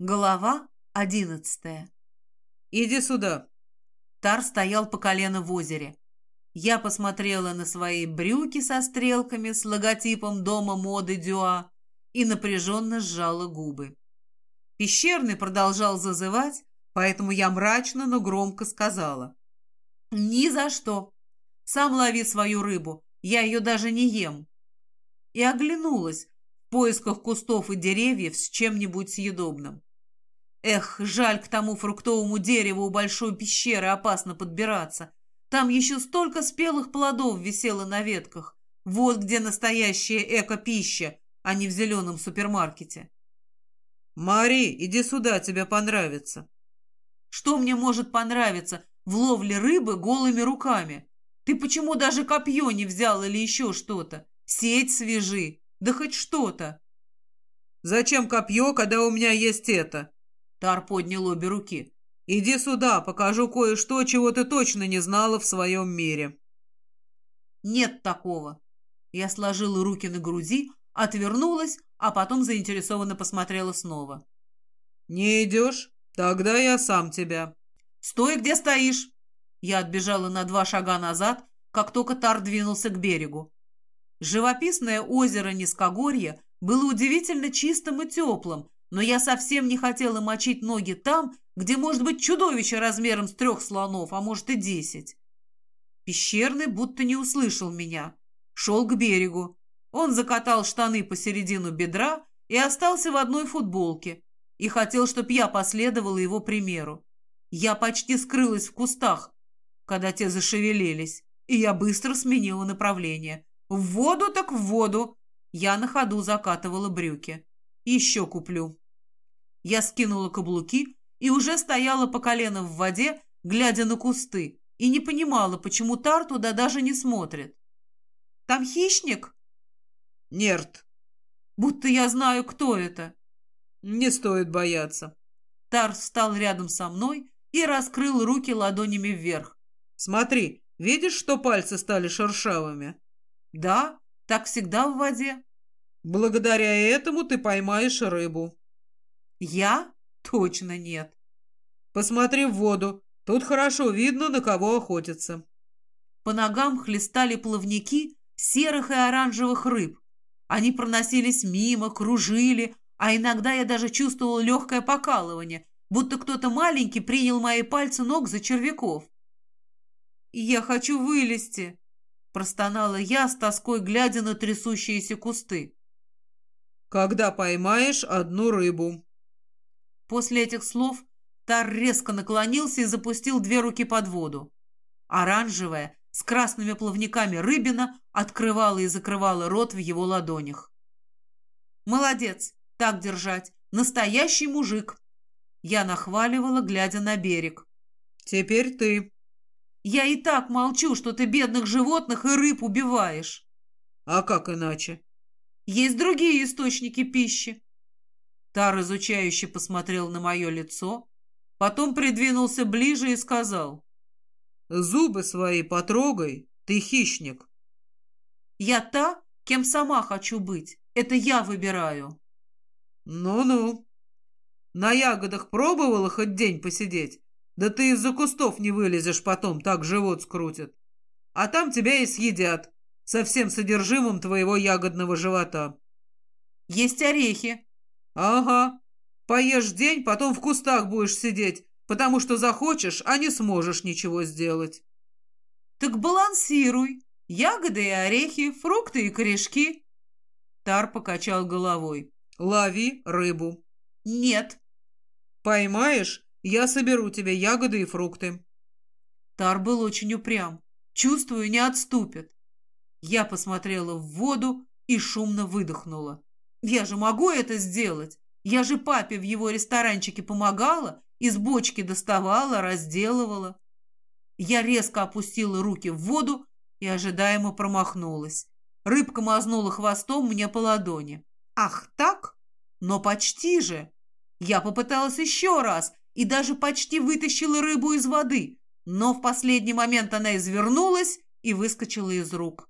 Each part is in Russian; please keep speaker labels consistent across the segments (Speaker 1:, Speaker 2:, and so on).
Speaker 1: Глава одиннадцатая.
Speaker 2: «Иди сюда!»
Speaker 1: Тар стоял по колено в озере. Я посмотрела на свои брюки со стрелками с логотипом дома моды Дюа и напряженно сжала губы. Пещерный продолжал зазывать, поэтому я мрачно, но громко сказала. «Ни за что! Сам лови свою рыбу, я ее даже не ем!» И оглянулась в поисках кустов и деревьев с чем-нибудь съедобным. Эх, жаль, к тому фруктовому дереву у большой пещеры опасно подбираться. Там еще столько спелых плодов висело на ветках. Вот где настоящая эко-пища, а не в зеленом супермаркете.
Speaker 2: «Мари, иди сюда, тебе понравится».
Speaker 1: «Что мне может понравиться в ловле рыбы голыми руками? Ты почему даже копье не взял или еще что-то? Сеть свежи, да хоть что-то».
Speaker 2: «Зачем копье, когда у меня есть это?»
Speaker 1: Тар поднял обе руки.
Speaker 2: «Иди сюда, покажу кое-что, чего ты точно не знала в своем мире».
Speaker 1: «Нет такого». Я сложила руки на груди, отвернулась, а потом заинтересованно посмотрела снова.
Speaker 2: «Не идешь? Тогда я сам тебя».
Speaker 1: «Стой, где стоишь!» Я отбежала на два шага назад, как только Тар двинулся к берегу. Живописное озеро Низкогорье было удивительно чистым и теплым, но я совсем не хотела мочить ноги там, где может быть чудовище размером с трех слонов, а может и десять. Пещерный будто не услышал меня. Шел к берегу. Он закатал штаны посередину бедра и остался в одной футболке. И хотел, чтоб я последовала его примеру. Я почти скрылась в кустах, когда те зашевелились, и я быстро сменила направление. В воду так в воду. Я на ходу закатывала брюки. Еще куплю. Я скинула каблуки и уже стояла по колено в воде, глядя на кусты, и не понимала, почему Тар туда даже не смотрит. «Там хищник?»
Speaker 2: «Нерт».
Speaker 1: «Будто я знаю, кто это».
Speaker 2: «Не стоит бояться».
Speaker 1: Тар встал рядом со мной и раскрыл руки ладонями вверх.
Speaker 2: «Смотри, видишь, что пальцы стали шершавыми?»
Speaker 1: «Да, так всегда в воде».
Speaker 2: Благодаря этому ты поймаешь рыбу.
Speaker 1: Я? Точно нет.
Speaker 2: Посмотри в воду. Тут хорошо видно, на кого охотятся.
Speaker 1: По ногам хлестали плавники серых и оранжевых рыб. Они проносились мимо, кружили, а иногда я даже чувствовала легкое покалывание, будто кто-то маленький принял мои пальцы ног за червяков. «Я хочу вылезти!» – простонала я с тоской, глядя на трясущиеся кусты
Speaker 2: когда поймаешь одну рыбу».
Speaker 1: После этих слов Тар резко наклонился и запустил две руки под воду. Оранжевая, с красными плавниками рыбина, открывала и закрывала рот в его ладонях. «Молодец! Так держать! Настоящий мужик!» Я нахваливала, глядя на берег.
Speaker 2: «Теперь ты».
Speaker 1: «Я и так молчу, что ты бедных животных и рыб убиваешь».
Speaker 2: «А как иначе?»
Speaker 1: Есть другие источники пищи. Тар изучающе посмотрел на мое лицо, потом придвинулся ближе и сказал.
Speaker 2: «Зубы свои потрогай, ты хищник».
Speaker 1: «Я та, кем сама хочу быть. Это я выбираю».
Speaker 2: «Ну-ну. На ягодах пробовала хоть день посидеть? Да ты из-за кустов не вылезешь потом, так живот скрутит. А там тебя и съедят со всем содержимым твоего ягодного живота.
Speaker 1: Есть орехи.
Speaker 2: Ага. Поешь день, потом в кустах будешь сидеть, потому что захочешь, а не сможешь ничего сделать.
Speaker 1: Так балансируй. Ягоды и орехи, фрукты и корешки. Тар покачал головой.
Speaker 2: Лови рыбу.
Speaker 1: Нет.
Speaker 2: Поймаешь, я соберу тебе ягоды и фрукты.
Speaker 1: Тар был очень упрям. Чувствую, не отступит. Я посмотрела в воду и шумно выдохнула. Я же могу это сделать. Я же папе в его ресторанчике помогала, из бочки доставала, разделывала. Я резко опустила руки в воду и ожидаемо промахнулась. Рыбка мазнула хвостом мне по ладони. Ах, так? Но почти же. Я попыталась еще раз и даже почти вытащила рыбу из воды, но в последний момент она извернулась и выскочила из рук.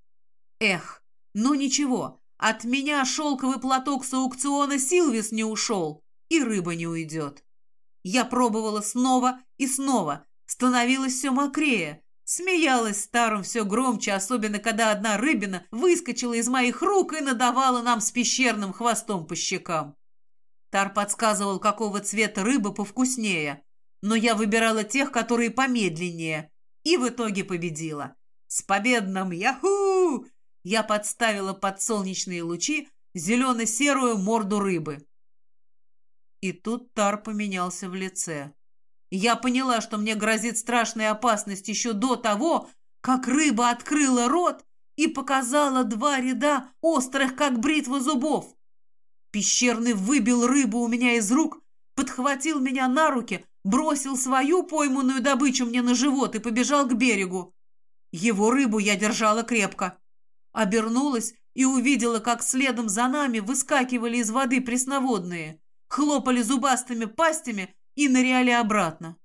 Speaker 1: Эх, ну ничего, от меня шелковый платок с аукциона Силвис не ушел. и рыба не уйдет. Я пробовала снова и снова, становилось все мокрее, смеялась старым все громче, особенно когда одна рыбина выскочила из моих рук и надавала нам с пещерным хвостом по щекам. Тар подсказывал, какого цвета рыба повкуснее, но я выбирала тех, которые помедленнее, и в итоге победила. С победным «Яху!» Я подставила под солнечные лучи зелено-серую морду рыбы. И тут Тар поменялся в лице. Я поняла, что мне грозит страшная опасность еще до того, как рыба открыла рот и показала два ряда острых, как бритва зубов. Пещерный выбил рыбу у меня из рук, подхватил меня на руки, бросил свою пойманную добычу мне на живот и побежал к берегу. Его рыбу я держала крепко. Обернулась и увидела, как следом за нами выскакивали из воды пресноводные, хлопали зубастыми пастями и ныряли обратно.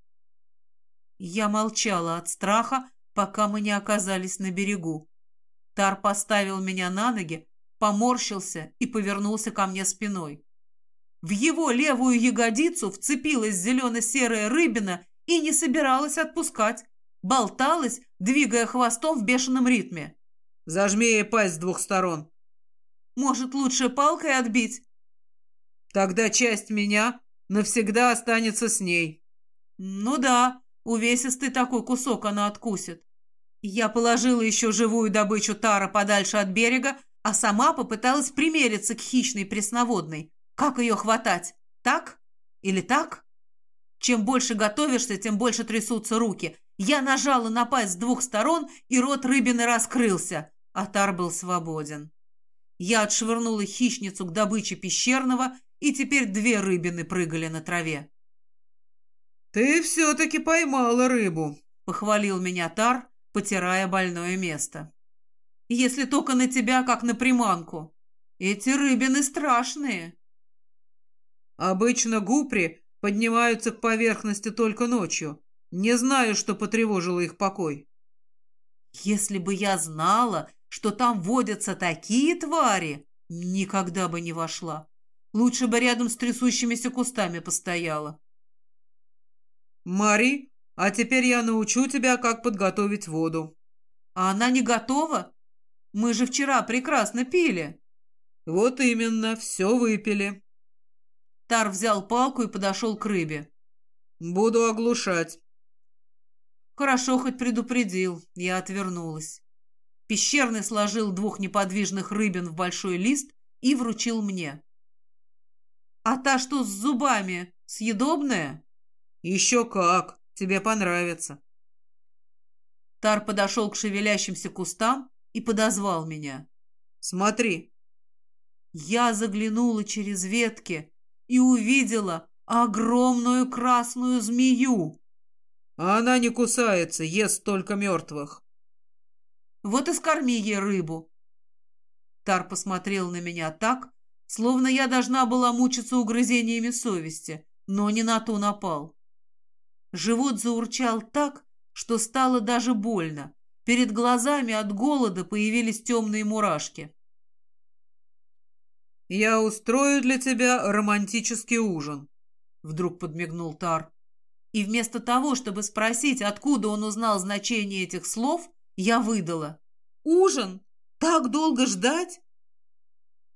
Speaker 1: Я молчала от страха, пока мы не оказались на берегу. Тар поставил меня на ноги, поморщился и повернулся ко мне спиной. В его левую ягодицу вцепилась зелено-серая рыбина и не собиралась отпускать. Болталась, двигая хвостом в бешеном ритме.
Speaker 2: «Зажми ей пасть с двух сторон».
Speaker 1: «Может, лучше палкой отбить?»
Speaker 2: «Тогда часть меня навсегда останется с ней».
Speaker 1: «Ну да, увесистый такой кусок она откусит». Я положила еще живую добычу тара подальше от берега, а сама попыталась примериться к хищной пресноводной. Как ее хватать? Так? Или так? Чем больше готовишься, тем больше трясутся руки. Я нажала на пасть с двух сторон, и рот рыбины раскрылся. Атар был свободен. Я отшвырнула хищницу к добыче пещерного, и теперь две рыбины прыгали на траве.
Speaker 2: «Ты все-таки поймала рыбу», —
Speaker 1: похвалил меня Тар, потирая больное место. «Если только на тебя, как на приманку. Эти рыбины страшные».
Speaker 2: «Обычно гупри поднимаются к поверхности только ночью. Не знаю, что потревожило их покой».
Speaker 1: «Если бы я знала, что там водятся такие твари, никогда бы не вошла. Лучше бы рядом с трясущимися кустами постояла».
Speaker 2: «Мари, а теперь я научу тебя, как подготовить воду».
Speaker 1: «А она не готова? Мы же вчера прекрасно пили».
Speaker 2: «Вот именно, все выпили».
Speaker 1: Тар взял палку и подошел к рыбе.
Speaker 2: «Буду оглушать».
Speaker 1: Хорошо хоть предупредил, я отвернулась. Пещерный сложил двух неподвижных рыбин в большой лист и вручил мне. «А та, что с зубами, съедобная?»
Speaker 2: «Еще как! Тебе понравится!»
Speaker 1: Тар подошел к шевелящимся кустам и подозвал меня.
Speaker 2: «Смотри!»
Speaker 1: Я заглянула через ветки и увидела огромную красную змею.
Speaker 2: А она не кусается, ест только мертвых.
Speaker 1: Вот и скорми ей рыбу. Тар посмотрел на меня так, словно я должна была мучиться угрызениями совести, но не на ту напал. Живот заурчал так, что стало даже больно. Перед глазами от голода появились темные мурашки.
Speaker 2: «Я устрою для тебя романтический ужин», — вдруг подмигнул Тар.
Speaker 1: И вместо того, чтобы спросить, откуда он узнал значение этих слов, я выдала. «Ужин? Так долго ждать?»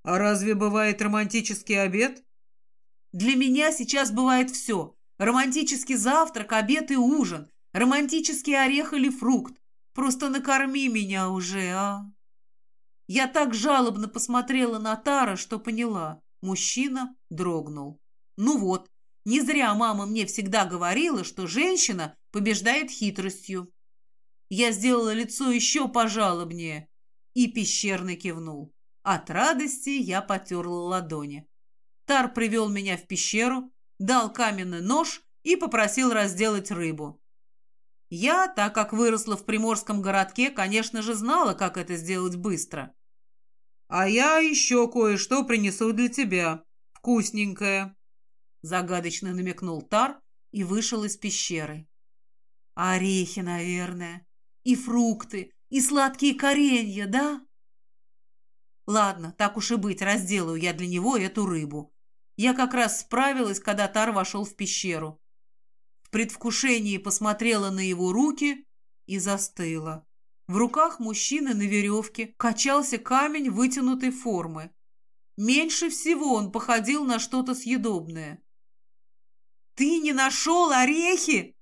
Speaker 2: «А разве бывает романтический обед?»
Speaker 1: «Для меня сейчас бывает все. Романтический завтрак, обед и ужин. Романтический орех или фрукт. Просто накорми меня уже, а!» Я так жалобно посмотрела на Тара, что поняла. Мужчина дрогнул. «Ну вот, не зря мама мне всегда говорила, что женщина побеждает хитростью. Я сделала лицо еще пожалобнее, и пещерный кивнул. От радости я потерла ладони. Тар привел меня в пещеру, дал каменный нож и попросил разделать рыбу. Я, так как выросла в приморском городке, конечно же, знала, как это сделать быстро.
Speaker 2: «А я еще кое-что принесу для тебя. Вкусненькое»,
Speaker 1: Загадочно намекнул Тар и вышел из пещеры. Орехи, наверное, и фрукты, и сладкие коренья, да? Ладно, так уж и быть, разделаю я для него эту рыбу. Я как раз справилась, когда Тар вошел в пещеру. В предвкушении посмотрела на его руки и застыла. В руках мужчины на веревке качался камень вытянутой формы. Меньше всего он походил на что-то съедобное. «Ты не нашел орехи?»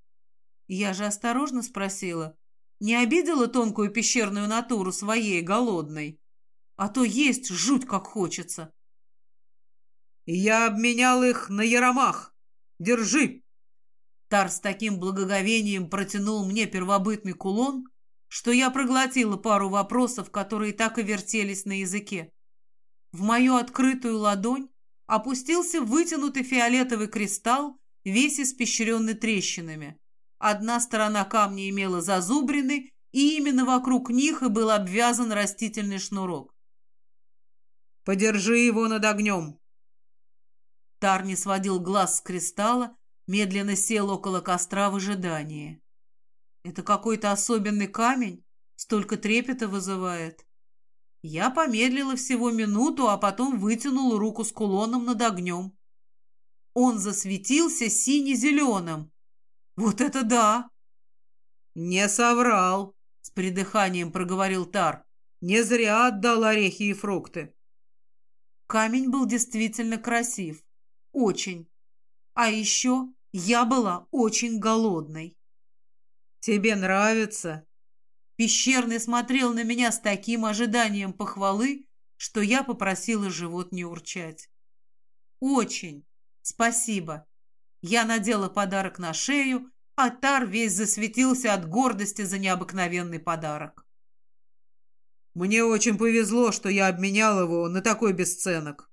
Speaker 1: Я же осторожно спросила, не обидела тонкую пещерную натуру своей голодной? А то есть жуть как хочется.
Speaker 2: «Я обменял их на яромах. Держи!»
Speaker 1: Тар с таким благоговением протянул мне первобытный кулон, что я проглотила пару вопросов, которые так и вертелись на языке. В мою открытую ладонь опустился вытянутый фиолетовый кристалл, весь испещренный трещинами. Одна сторона камня имела зазубрины, и именно вокруг них и был обвязан растительный шнурок.
Speaker 2: «Подержи его над огнем!»
Speaker 1: Тар не сводил глаз с кристалла, медленно сел около костра в ожидании. «Это какой-то особенный камень? Столько трепета вызывает?» Я помедлила всего минуту, а потом вытянула руку с кулоном над огнем. Он засветился сине-зеленым. Вот это да!
Speaker 2: Не соврал, с придыханием проговорил Тар. Не зря отдал орехи и фрукты.
Speaker 1: Камень был действительно красив. Очень. А еще я была очень голодной.
Speaker 2: Тебе нравится?
Speaker 1: Пещерный смотрел на меня с таким ожиданием похвалы, что я попросила живот не урчать. «Очень. Спасибо». Я надела подарок на шею, а Тар весь засветился от гордости за необыкновенный подарок.
Speaker 2: «Мне очень повезло, что я обменял его на такой бесценок».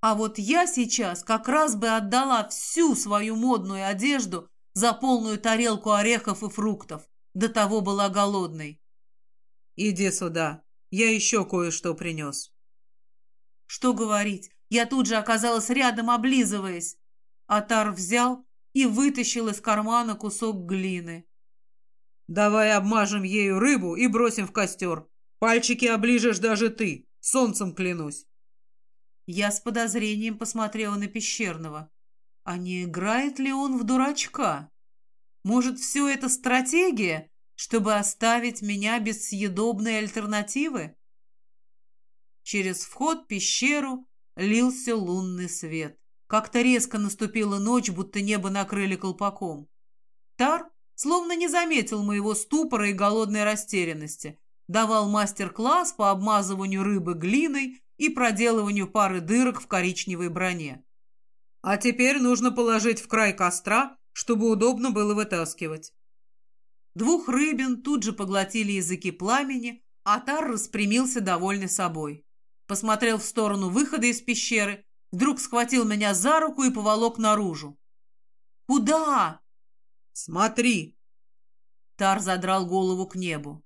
Speaker 1: А вот я сейчас как раз бы отдала всю свою модную одежду за полную тарелку орехов и фруктов. До того была голодной.
Speaker 2: «Иди сюда, я еще кое-что принес».
Speaker 1: Что говорить, я тут же оказалась рядом, облизываясь. Атар взял и вытащил из кармана кусок глины.
Speaker 2: «Давай обмажем ею рыбу и бросим в костер. Пальчики оближешь даже ты, солнцем клянусь».
Speaker 1: Я с подозрением посмотрела на пещерного. А не играет ли он в дурачка? Может, все это стратегия, чтобы оставить меня без съедобной альтернативы? Через вход в пещеру лился лунный свет. Как-то резко наступила ночь, будто небо накрыли колпаком. Тар словно не заметил моего ступора и голодной растерянности. Давал мастер-класс по обмазыванию рыбы глиной и проделыванию пары дырок в коричневой броне.
Speaker 2: А теперь нужно положить в край костра, чтобы удобно было вытаскивать.
Speaker 1: Двух рыбин тут же поглотили языки пламени, а Тар распрямился довольный собой. Посмотрел в сторону выхода из пещеры, вдруг схватил меня за руку и поволок наружу. «Куда?»
Speaker 2: «Смотри!»
Speaker 1: Тар задрал голову к небу.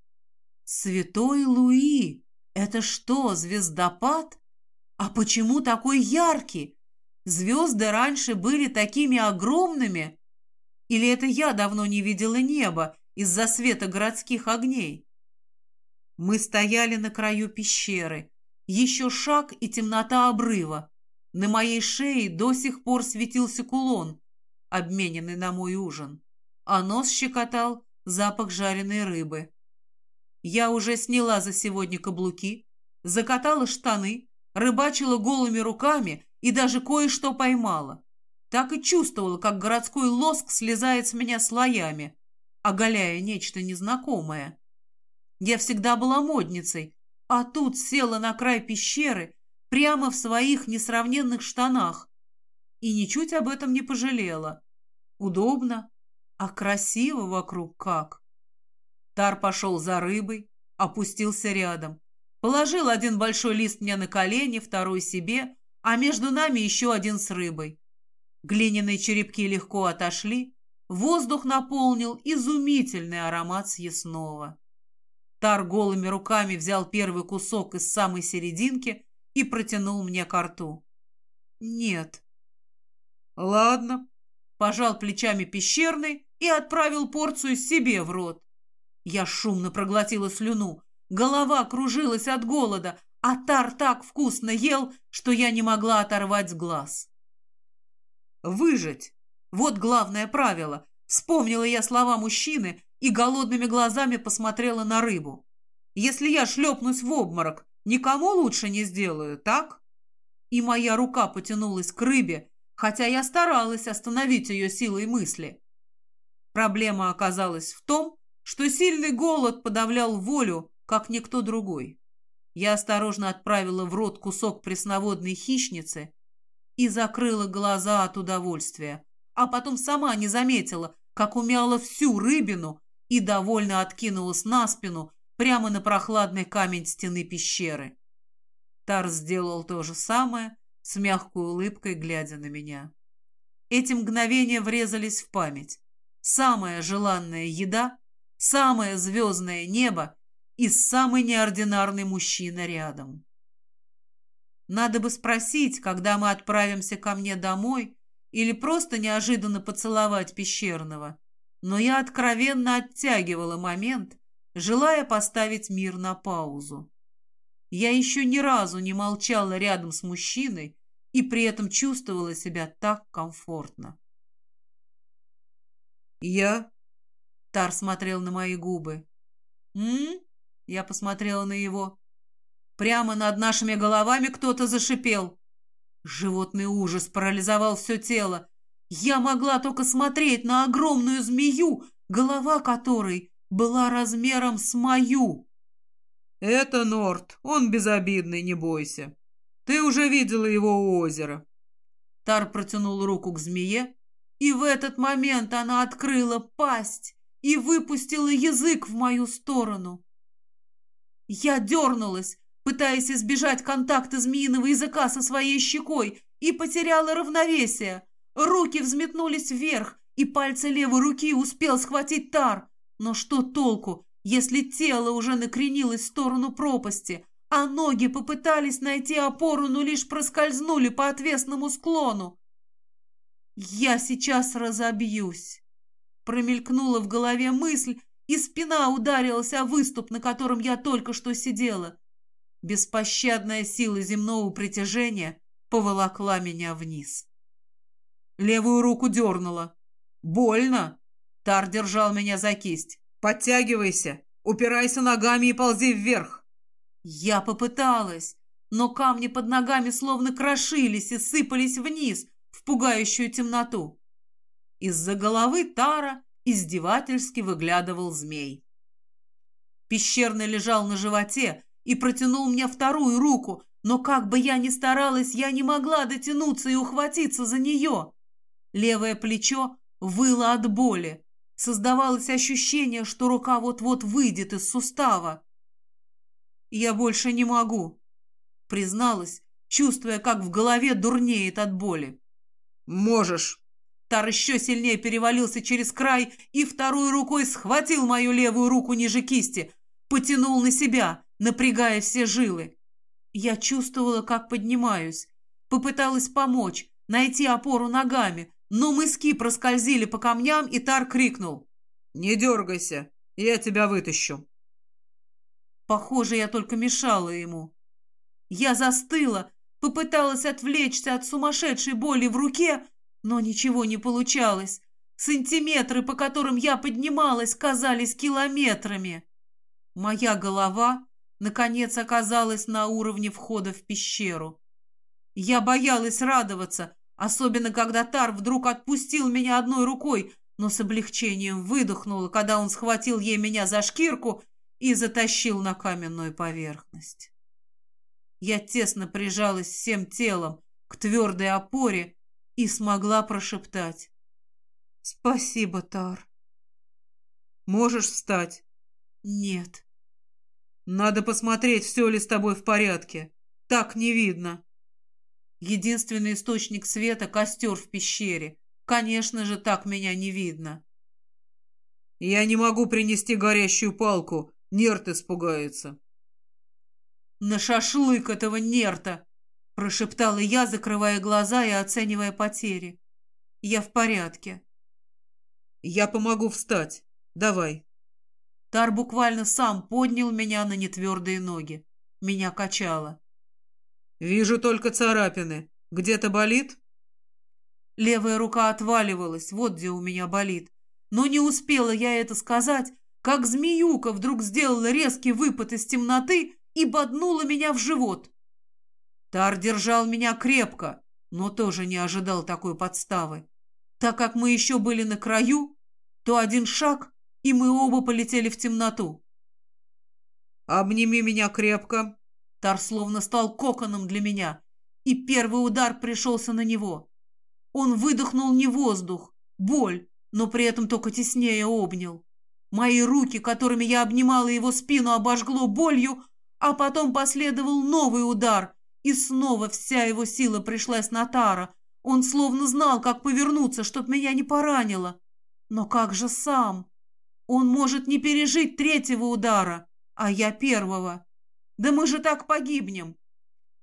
Speaker 1: «Святой Луи! Это что, звездопад? А почему такой яркий? Звезды раньше были такими огромными? Или это я давно не видела неба из-за света городских огней. Мы стояли на краю пещеры. Еще шаг и темнота обрыва. На моей шее до сих пор светился кулон, обмененный на мой ужин, а нос щекотал запах жареной рыбы. Я уже сняла за сегодня каблуки, закатала штаны, рыбачила голыми руками и даже кое-что поймала. Так и чувствовала, как городской лоск слезает с меня слоями, оголяя нечто незнакомое. Я всегда была модницей, а тут села на край пещеры прямо в своих несравненных штанах и ничуть об этом не пожалела. Удобно, а красиво вокруг как. Тар пошел за рыбой, опустился рядом. Положил один большой лист мне на колени, второй себе, а между нами еще один с рыбой. Глиняные черепки легко отошли, Воздух наполнил изумительный аромат съестного. Тар голыми руками взял первый кусок из самой серединки и протянул мне ко рту. «Нет».
Speaker 2: «Ладно», —
Speaker 1: пожал плечами пещерный и отправил порцию себе в рот. Я шумно проглотила слюну, голова кружилась от голода, а Тар так вкусно ел, что я не могла оторвать глаз. Выжить. Вот главное правило. Вспомнила я слова мужчины и голодными глазами посмотрела на рыбу. Если я шлепнусь в обморок, никому лучше не сделаю, так? И моя рука потянулась к рыбе, хотя я старалась остановить ее силой мысли. Проблема оказалась в том, что сильный голод подавлял волю, как никто другой. Я осторожно отправила в рот кусок пресноводной хищницы и закрыла глаза от удовольствия, а потом сама не заметила, как умяла всю рыбину и довольно откинулась на спину прямо на прохладный камень стены пещеры. Тар сделал то же самое, с мягкой улыбкой глядя на меня. Эти мгновения врезались в память. Самая желанная еда, самое звездное небо и самый неординарный мужчина рядом. Надо бы спросить, когда мы отправимся ко мне домой, или просто неожиданно поцеловать пещерного. Но я откровенно оттягивала момент, желая поставить мир на паузу. Я еще ни разу не молчала рядом с мужчиной и при этом чувствовала себя так комфортно.
Speaker 2: «Я?»
Speaker 1: Тар смотрел на мои губы. «М?» Я посмотрела на его. Прямо над нашими головами кто-то зашипел. Животный ужас парализовал все тело. Я могла только смотреть на огромную змею, голова которой была размером с мою.
Speaker 2: «Это Норт, он безобидный, не бойся. Ты уже видела его у озера».
Speaker 1: Тар протянул руку к змее, и в этот момент она открыла пасть и выпустила язык в мою сторону. Я дернулась, пытаясь избежать контакта змеиного языка со своей щекой, и потеряла равновесие. Руки взметнулись вверх, и пальцы левой руки успел схватить тар. Но что толку, если тело уже накренилось в сторону пропасти, а ноги попытались найти опору, но лишь проскользнули по отвесному склону? «Я сейчас разобьюсь!» Промелькнула в голове мысль, и спина ударилась о выступ, на котором я только что сидела. Беспощадная сила земного притяжения поволокла меня вниз. Левую руку дернула. «Больно!» Тар держал меня за кисть. «Подтягивайся! Упирайся ногами и ползи вверх!» Я попыталась, но камни под ногами словно крошились и сыпались вниз в пугающую темноту. Из-за головы Тара издевательски выглядывал змей. Пещерный лежал на животе и протянул мне вторую руку, но как бы я ни старалась, я не могла дотянуться и ухватиться за нее. Левое плечо выло от боли. Создавалось ощущение, что рука вот-вот выйдет из сустава. «Я больше не могу», — призналась, чувствуя, как в голове дурнеет от боли.
Speaker 2: «Можешь»,
Speaker 1: Тар еще сильнее перевалился через край и второй рукой схватил мою левую руку ниже кисти, потянул на себя, напрягая все жилы. Я чувствовала, как поднимаюсь. Попыталась помочь, найти опору ногами, но мыски проскользили по камням, и Тар крикнул.
Speaker 2: «Не дергайся, я тебя вытащу».
Speaker 1: Похоже, я только мешала ему. Я застыла, попыталась отвлечься от сумасшедшей боли в руке, но ничего не получалось. Сантиметры, по которым я поднималась, казались километрами. Моя голова, наконец, оказалась на уровне входа в пещеру. Я боялась радоваться, особенно когда Тар вдруг отпустил меня одной рукой, но с облегчением выдохнула, когда он схватил ей меня за шкирку и затащил на каменную поверхность. Я тесно прижалась всем телом к твердой опоре и смогла прошептать. «Спасибо, Тар».
Speaker 2: «Можешь встать?»
Speaker 1: «Нет».
Speaker 2: «Надо посмотреть, все ли с тобой в порядке. Так не видно».
Speaker 1: Единственный источник света — костер в пещере. Конечно же, так меня не видно.
Speaker 2: «Я не могу принести горящую палку. Нерт испугается».
Speaker 1: «На шашлык этого нерта!» Прошептала я, закрывая глаза и оценивая потери. Я в порядке.
Speaker 2: Я помогу встать. Давай.
Speaker 1: Тар буквально сам поднял меня на нетвердые ноги. Меня качало.
Speaker 2: Вижу только царапины. Где-то болит?
Speaker 1: Левая рука отваливалась, вот где у меня болит. Но не успела я это сказать, как змеюка вдруг сделала резкий выпад из темноты и боднула меня в живот. Тар держал меня крепко, но тоже не ожидал такой подставы. Так как мы еще были на краю, то один шаг, и мы оба полетели в темноту.
Speaker 2: «Обними меня крепко!»
Speaker 1: Тар словно стал коконом для меня, и первый удар пришелся на него. Он выдохнул не воздух, боль, но при этом только теснее обнял. Мои руки, которыми я обнимала его спину, обожгло болью, а потом последовал новый удар, и снова вся его сила пришлась на Тара. Он словно знал, как повернуться, чтоб меня не поранило. Но как же сам? Он может не пережить третьего удара, а я первого. Да мы же так погибнем.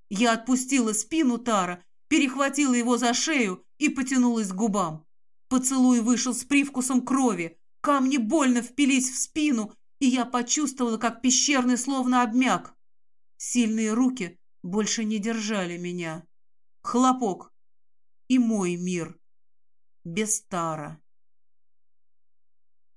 Speaker 1: Я отпустила спину Тара, перехватила его за шею и потянулась к губам. Поцелуй вышел с привкусом крови. Камни больно впились в спину, и я почувствовала, как пещерный словно обмяк. Сильные руки больше не держали меня. Хлопок. И мой мир. Без Тара.